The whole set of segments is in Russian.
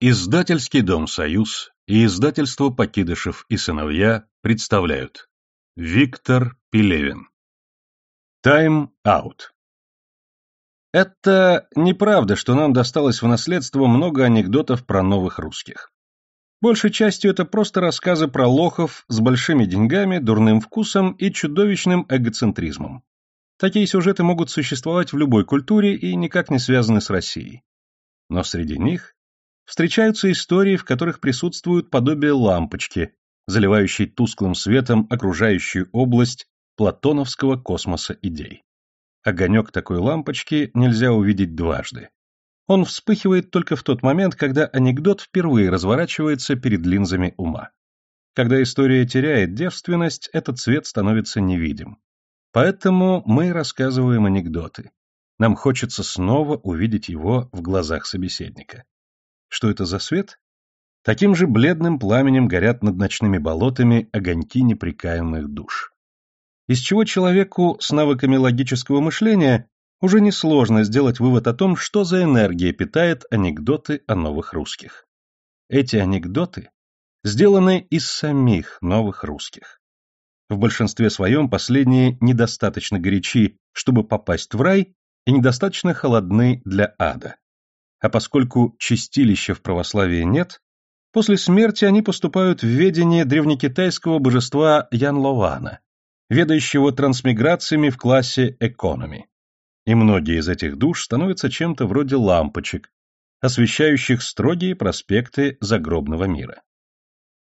Издательский дом «Союз» и издательство «Покидышев и сыновья» представляют Виктор Пелевин Тайм-аут Это неправда, что нам досталось в наследство много анекдотов про новых русских. Большей частью это просто рассказы про лохов с большими деньгами, дурным вкусом и чудовищным эгоцентризмом. Такие сюжеты могут существовать в любой культуре и никак не связаны с Россией. Но среди них встречаются истории, в которых присутствуют подобие лампочки, заливающей тусклым светом окружающую область платоновского космоса идей. Огонек такой лампочки нельзя увидеть дважды. Он вспыхивает только в тот момент, когда анекдот впервые разворачивается перед линзами ума. Когда история теряет девственность, этот цвет становится невидим. Поэтому мы рассказываем анекдоты. Нам хочется снова увидеть его в глазах собеседника. Что это за свет? Таким же бледным пламенем горят над ночными болотами огоньки неприкаянных душ. Из чего человеку с навыками логического мышления уже несложно сделать вывод о том, что за энергия питает анекдоты о новых русских. Эти анекдоты сделаны из самих новых русских. В большинстве своем последние недостаточно горячи, чтобы попасть в рай, и недостаточно холодны для ада. А поскольку чистилища в православии нет, после смерти они поступают в ведение древнекитайского божества Янлована, ведающего трансмиграциями в классе экономи. И многие из этих душ становятся чем-то вроде лампочек, освещающих строгие проспекты загробного мира.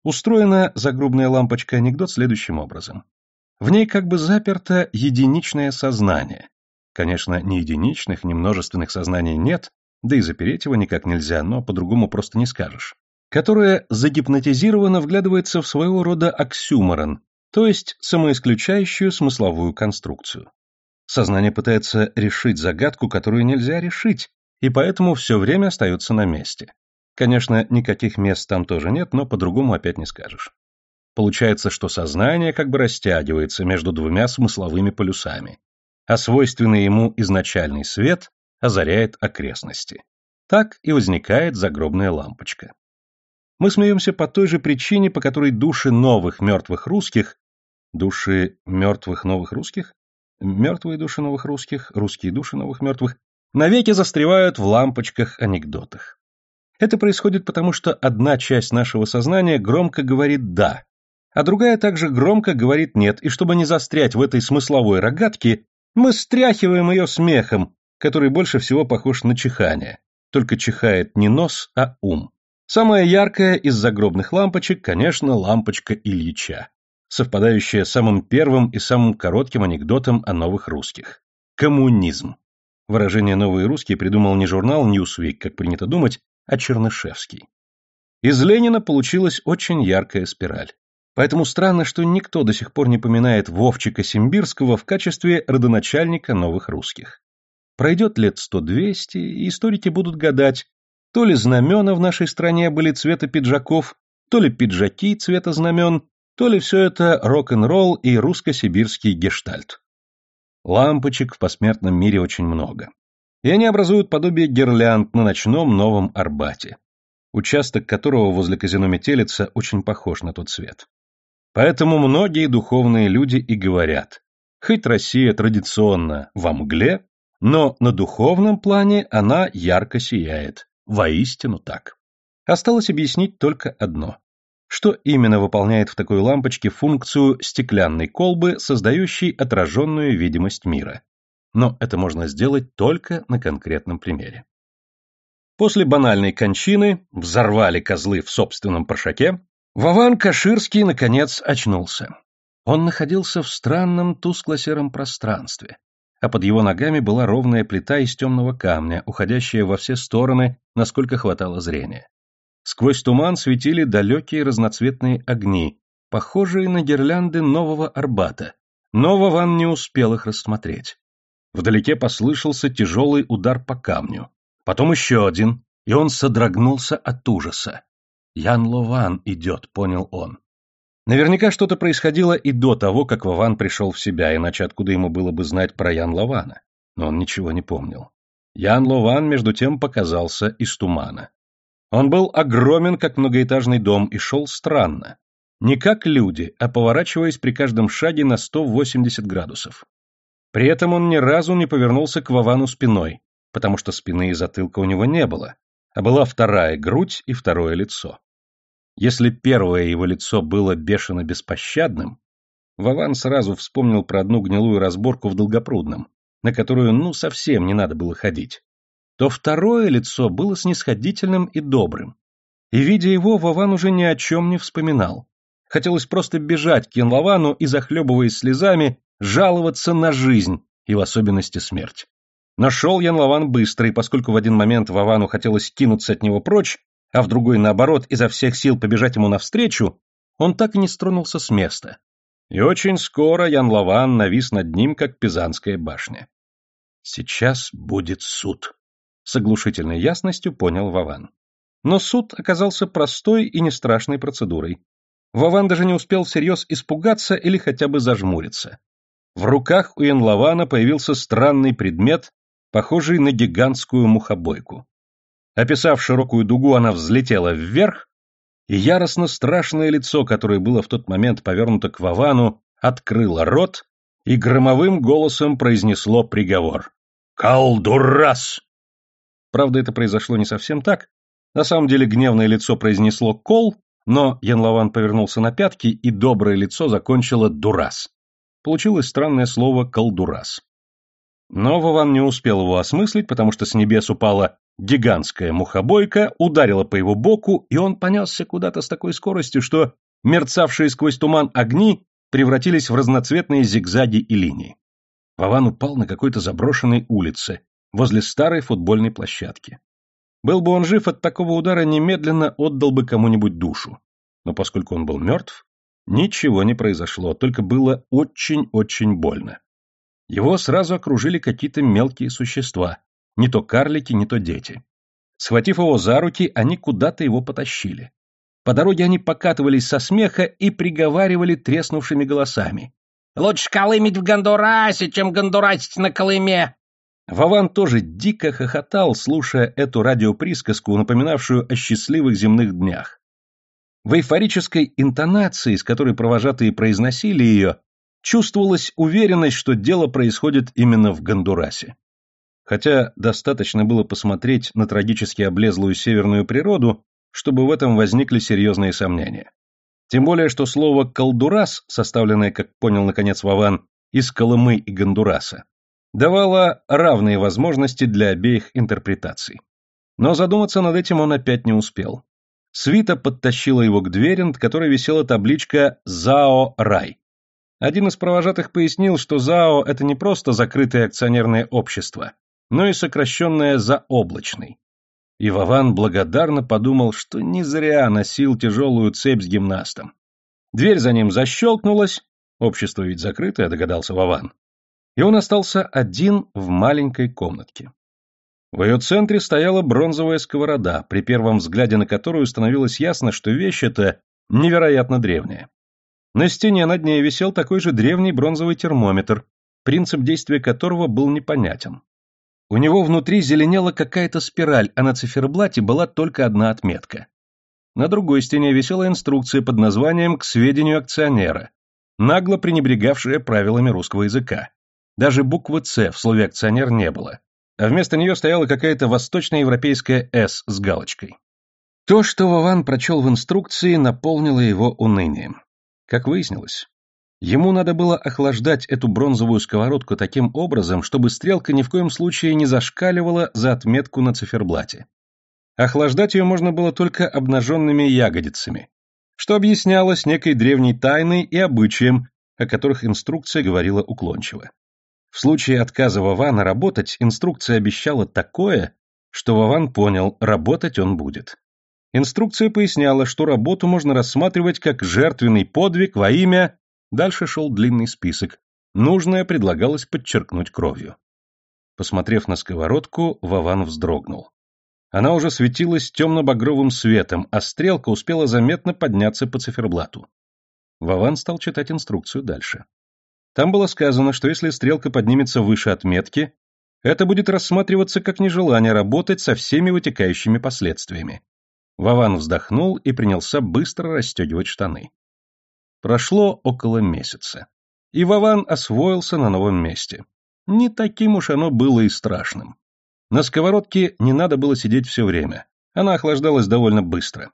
Устроена загробная лампочка анекдот следующим образом. В ней как бы заперто единичное сознание. Конечно, ни единичных, ни множественных сознаний нет, да и запереть его никак нельзя, но по-другому просто не скажешь, которая загипнотизированно вглядывается в своего рода оксюморон, то есть самоисключающую смысловую конструкцию. Сознание пытается решить загадку, которую нельзя решить, и поэтому все время остается на месте. Конечно, никаких мест там тоже нет, но по-другому опять не скажешь. Получается, что сознание как бы растягивается между двумя смысловыми полюсами, а свойственный ему изначальный свет озаряет окрестности. Так и возникает загробная лампочка. Мы смеемся по той же причине, по которой души новых мертвых русских, души мертвых новых русских, мертвые души новых русских, русские души новых мертвых, навеки застревают в лампочках-анекдотах. Это происходит потому, что одна часть нашего сознания громко говорит «да», а другая также громко говорит «нет», и чтобы не застрять в этой смысловой рогатке, мы стряхиваем ее смехом, который больше всего похож на чихание, только чихает не нос, а ум. Самая яркая из загробных лампочек, конечно, лампочка Ильича, совпадающая с самым первым и самым коротким анекдотом о новых русских. Коммунизм. Выражение «новые русские» придумал не журнал Newsweek, как принято думать, а Чернышевский. Из Ленина получилась очень яркая спираль. Поэтому странно, что никто до сих пор не поминает Вовчика Симбирского в качестве родоначальника новых русских. Пройдет лет сто-двести, и историки будут гадать, то ли знамена в нашей стране были цвета пиджаков, то ли пиджаки цвета знамен, то ли все это рок-н-ролл и русско-сибирский гештальт. Лампочек в посмертном мире очень много. И они образуют подобие гирлянд на ночном Новом Арбате, участок которого возле казино Метелица очень похож на тот свет. Поэтому многие духовные люди и говорят, хоть Россия традиционно во мгле, но на духовном плане она ярко сияет. Воистину так. Осталось объяснить только одно. Что именно выполняет в такой лампочке функцию стеклянной колбы, создающей отраженную видимость мира? Но это можно сделать только на конкретном примере. После банальной кончины взорвали козлы в собственном прошаке, Вован Каширский, наконец, очнулся. Он находился в странном тускло-сером пространстве, а под его ногами была ровная плита из темного камня, уходящая во все стороны, насколько хватало зрения. Сквозь туман светили далекие разноцветные огни, похожие на гирлянды нового Арбата, но Вован не успел их рассмотреть. Вдалеке послышался тяжелый удар по камню, потом еще один, и он содрогнулся от ужаса. «Ян Лован идет», — понял он. Наверняка что-то происходило и до того, как Вован пришел в себя, иначе откуда ему было бы знать про Ян Лована? Но он ничего не помнил. Ян Лован, между тем, показался из тумана. Он был огромен, как многоэтажный дом, и шел странно. Не как люди, а поворачиваясь при каждом шаге на 180 градусов. При этом он ни разу не повернулся к Вовану спиной, потому что спины и затылка у него не было, а была вторая грудь и второе лицо. Если первое его лицо было бешено беспощадным, Вован сразу вспомнил про одну гнилую разборку в Долгопрудном, на которую ну совсем не надо было ходить, то второе лицо было снисходительным и добрым. И, видя его, Вован уже ни о чем не вспоминал. Хотелось просто бежать к Янловану и, захлебываясь слезами, жаловаться на жизнь и в особенности смерть. Нашел Янлован быстро, и поскольку в один момент Вовану хотелось кинуться от него прочь, а в другой, наоборот, изо всех сил побежать ему навстречу, он так и не стронулся с места. И очень скоро Ян Лаван навис над ним, как Пизанская башня. «Сейчас будет суд», — с оглушительной ясностью понял Вован. Но суд оказался простой и не страшной процедурой. Вован даже не успел всерьез испугаться или хотя бы зажмуриться. В руках у Янлавана появился странный предмет, похожий на гигантскую мухобойку. Описав широкую дугу, она взлетела вверх, и яростно страшное лицо, которое было в тот момент повернуто к Вовану, открыло рот и громовым голосом произнесло приговор. «Колдурас!» Правда, это произошло не совсем так. На самом деле гневное лицо произнесло «кол», но Янлован повернулся на пятки, и доброе лицо закончило «дурас». Получилось странное слово «колдурас». Но Вован не успел его осмыслить, потому что с небес упала гигантская мухобойка, ударила по его боку, и он понесся куда-то с такой скоростью, что мерцавшие сквозь туман огни превратились в разноцветные зигзаги и линии. Вован упал на какой-то заброшенной улице, возле старой футбольной площадки. Был бы он жив от такого удара, немедленно отдал бы кому-нибудь душу. Но поскольку он был мертв, ничего не произошло, только было очень-очень больно. Его сразу окружили какие-то мелкие существа, не то карлики, не то дети. Схватив его за руки, они куда-то его потащили. По дороге они покатывались со смеха и приговаривали треснувшими голосами. «Лучше колымить в Гондурасе, чем гондурасить на Колыме!» Вован тоже дико хохотал, слушая эту радиоприсказку, напоминавшую о счастливых земных днях. В эйфорической интонации, с которой провожатые произносили ее, чувствовалась уверенность, что дело происходит именно в Гондурасе. Хотя достаточно было посмотреть на трагически облезлую северную природу, чтобы в этом возникли серьезные сомнения. Тем более, что слово «колдурас», составленное, как понял наконец Вован, из Колымы и Гондураса, давало равные возможности для обеих интерпретаций. Но задуматься над этим он опять не успел. Свита подтащила его к двери, над которой висела табличка «Зао Рай». Один из провожатых пояснил, что ЗАО – это не просто закрытое акционерное общество, но и сокращенное «заоблачный». И Вован благодарно подумал, что не зря носил тяжелую цепь с гимнастом. Дверь за ним защелкнулась, общество ведь закрытое, догадался Вован, и он остался один в маленькой комнатке. В ее центре стояла бронзовая сковорода, при первом взгляде на которую становилось ясно, что вещь эта невероятно древняя. На стене над ней висел такой же древний бронзовый термометр, принцип действия которого был непонятен. У него внутри зеленела какая-то спираль, а на циферблате была только одна отметка. На другой стене висела инструкция под названием «К сведению акционера», нагло пренебрегавшая правилами русского языка. Даже буквы «Ц» в слове «акционер» не было. А вместо нее стояла какая-то восточноевропейская «С» с галочкой. То, что Вован прочел в инструкции, наполнило его унынием. Как выяснилось, ему надо было охлаждать эту бронзовую сковородку таким образом, чтобы стрелка ни в коем случае не зашкаливала за отметку на циферблате. Охлаждать ее можно было только обнаженными ягодицами, что объяснялось некой древней тайной и обычаем, о которых инструкция говорила уклончиво. В случае отказа Вована работать, инструкция обещала такое, что Вован понял, работать он будет. Инструкция поясняла, что работу можно рассматривать как жертвенный подвиг во имя... Дальше шел длинный список. Нужное предлагалось подчеркнуть кровью. Посмотрев на сковородку, Вован вздрогнул. Она уже светилась темно-багровым светом, а стрелка успела заметно подняться по циферблату. Вован стал читать инструкцию дальше. Там было сказано, что если стрелка поднимется выше отметки, это будет рассматриваться как нежелание работать со всеми вытекающими последствиями. Вован вздохнул и принялся быстро расстегивать штаны. Прошло около месяца. И Вован освоился на новом месте. Не таким уж оно было и страшным. На сковородке не надо было сидеть все время. Она охлаждалась довольно быстро.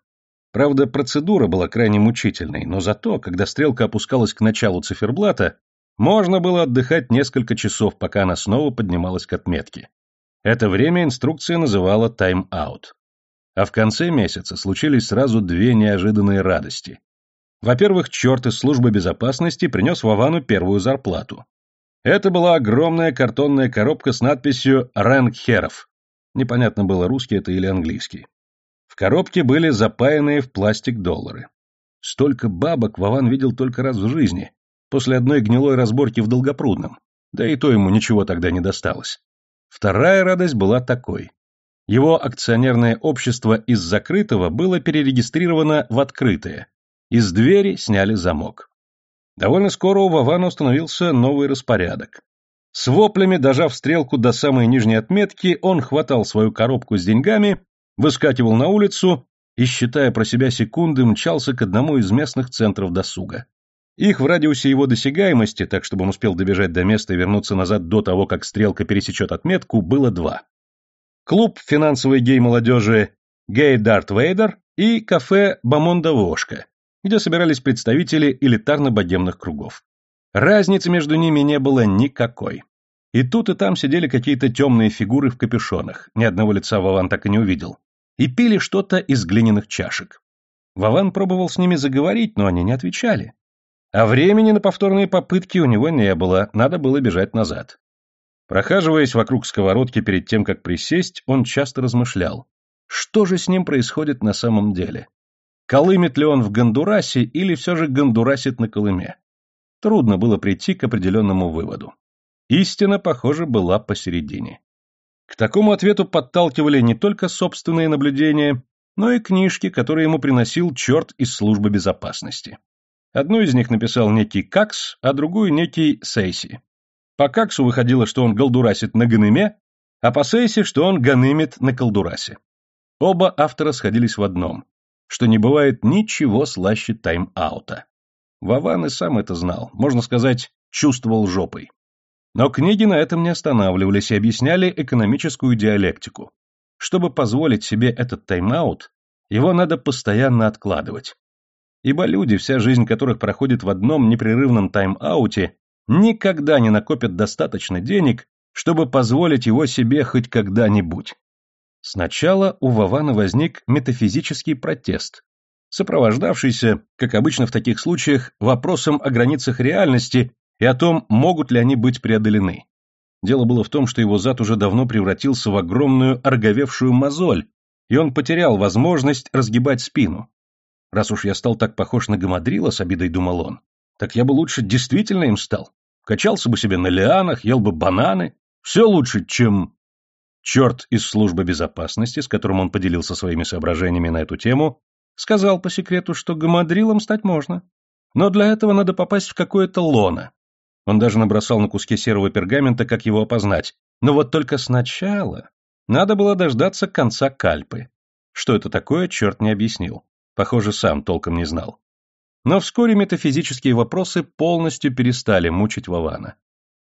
Правда, процедура была крайне мучительной, но зато, когда стрелка опускалась к началу циферблата, можно было отдыхать несколько часов, пока она снова поднималась к отметке. Это время инструкция называла тайм-аут. А в конце месяца случились сразу две неожиданные радости. Во-первых, черт из службы безопасности принес Вовану первую зарплату. Это была огромная картонная коробка с надписью «Рэнк Херов». Непонятно было, русский это или английский. В коробке были запаянные в пластик доллары. Столько бабок Вован видел только раз в жизни, после одной гнилой разборки в Долгопрудном. Да и то ему ничего тогда не досталось. Вторая радость была такой. Его акционерное общество из закрытого было перерегистрировано в открытое. Из двери сняли замок. Довольно скоро у Вавана установился новый распорядок. С воплями, дожав стрелку до самой нижней отметки, он хватал свою коробку с деньгами, выскакивал на улицу и, считая про себя секунды, мчался к одному из местных центров досуга. Их в радиусе его досягаемости, так чтобы он успел добежать до места и вернуться назад до того, как стрелка пересечет отметку, было два. Клуб финансовой гей-молодежи «Гей Дарт Вейдер» и кафе «Бамонда Вошка», где собирались представители элитарно-богемных кругов. Разницы между ними не было никакой. И тут и там сидели какие-то темные фигуры в капюшонах, ни одного лица Вован так и не увидел, и пили что-то из глиняных чашек. Вован пробовал с ними заговорить, но они не отвечали. А времени на повторные попытки у него не было, надо было бежать назад. Прохаживаясь вокруг сковородки перед тем, как присесть, он часто размышлял, что же с ним происходит на самом деле. Колымет ли он в Гондурасе или все же гондурасит на Колыме? Трудно было прийти к определенному выводу. Истина, похоже, была посередине. К такому ответу подталкивали не только собственные наблюдения, но и книжки, которые ему приносил черт из службы безопасности. Одну из них написал некий Какс, а другую некий Сейси. По Каксу выходило, что он голдурасит на Ганыме, а по Сейси, что он ганымит на Колдурасе. Оба автора сходились в одном, что не бывает ничего слаще тайм-аута. Вован и сам это знал, можно сказать, чувствовал жопой. Но книги на этом не останавливались и объясняли экономическую диалектику. Чтобы позволить себе этот тайм-аут, его надо постоянно откладывать. Ибо люди, вся жизнь которых проходит в одном непрерывном тайм-ауте, никогда не накопят достаточно денег, чтобы позволить его себе хоть когда-нибудь. Сначала у Вавана возник метафизический протест, сопровождавшийся, как обычно в таких случаях, вопросом о границах реальности и о том, могут ли они быть преодолены. Дело было в том, что его зад уже давно превратился в огромную ороговевшую мозоль, и он потерял возможность разгибать спину. Раз уж я стал так похож на гамадрила, с обидой думал он, так я бы лучше действительно им стал. Качался бы себе на лианах, ел бы бананы. Все лучше, чем... Черт из службы безопасности, с которым он поделился своими соображениями на эту тему, сказал по секрету, что гамадрилом стать можно. Но для этого надо попасть в какое-то лоно. Он даже набросал на куске серого пергамента, как его опознать. Но вот только сначала надо было дождаться конца кальпы. Что это такое, черт не объяснил. Похоже, сам толком не знал. Но вскоре метафизические вопросы полностью перестали мучить Вована.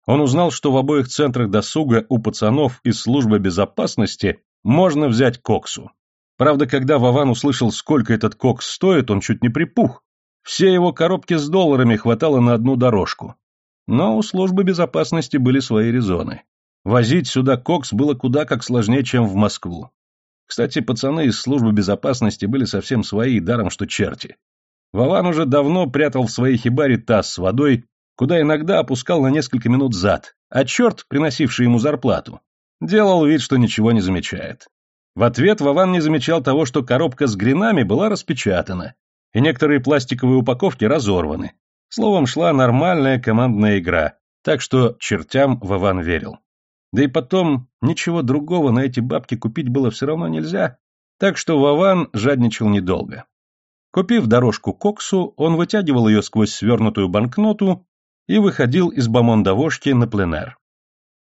Он узнал, что в обоих центрах досуга у пацанов из службы безопасности можно взять коксу. Правда, когда Вован услышал, сколько этот кокс стоит, он чуть не припух. Все его коробки с долларами хватало на одну дорожку. Но у службы безопасности были свои резоны. Возить сюда кокс было куда как сложнее, чем в Москву. Кстати, пацаны из службы безопасности были совсем свои, даром что черти. Вован уже давно прятал в своей хибаре таз с водой, куда иногда опускал на несколько минут зад, а черт, приносивший ему зарплату, делал вид, что ничего не замечает. В ответ Вован не замечал того, что коробка с гринами была распечатана, и некоторые пластиковые упаковки разорваны. Словом, шла нормальная командная игра, так что чертям Вован верил. Да и потом, ничего другого на эти бабки купить было все равно нельзя, так что Вован жадничал недолго. Купив дорожку коксу, он вытягивал ее сквозь свернутую банкноту и выходил из бомондовошки на пленэр.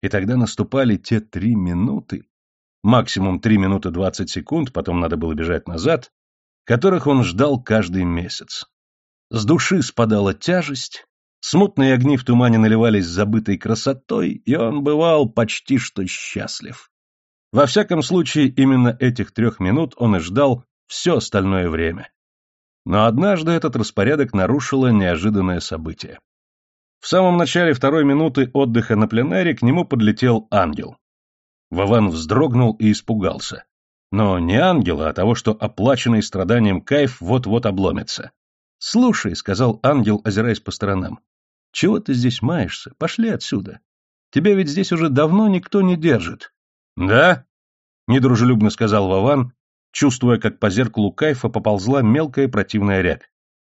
И тогда наступали те три минуты, максимум три минуты двадцать секунд, потом надо было бежать назад, которых он ждал каждый месяц. С души спадала тяжесть, смутные огни в тумане наливались забытой красотой, и он бывал почти что счастлив. Во всяком случае, именно этих трех минут он и ждал все остальное время. Но однажды этот распорядок нарушило неожиданное событие. В самом начале второй минуты отдыха на пленэре к нему подлетел ангел. Вован вздрогнул и испугался. Но не ангела, а того, что оплаченный страданием кайф вот-вот обломится. «Слушай», — сказал ангел, озираясь по сторонам, — «чего ты здесь маешься? Пошли отсюда. Тебя ведь здесь уже давно никто не держит». «Да?» — недружелюбно сказал Вован, чувствуя, как по зеркалу кайфа поползла мелкая противная рябь.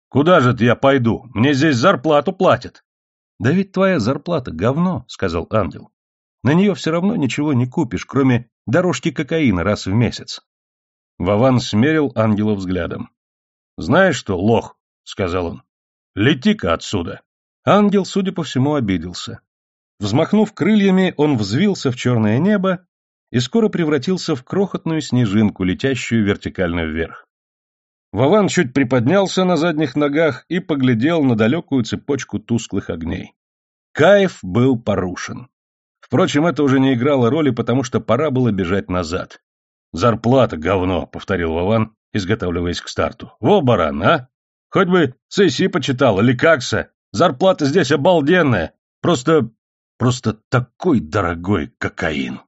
«Куда же ты я пойду? Мне здесь зарплату платят». «Да ведь твоя зарплата говно», — сказал ангел. «На нее все равно ничего не купишь, кроме дорожки кокаина раз в месяц». Вован смерил ангела взглядом. «Знаешь что, лох?» — сказал он. «Лети-ка отсюда!» Ангел, судя по всему, обиделся. Взмахнув крыльями, он взвился в черное небо и скоро превратился в крохотную снежинку, летящую вертикально вверх. Вован чуть приподнялся на задних ногах и поглядел на далекую цепочку тусклых огней. Кайф был порушен. Впрочем, это уже не играло роли, потому что пора было бежать назад. «Зарплата, говно», — повторил Вован, изготавливаясь к старту. «Во, баран, а! Хоть бы сессии почитал, или какса! Зарплата здесь обалденная! Просто... просто такой дорогой кокаин!»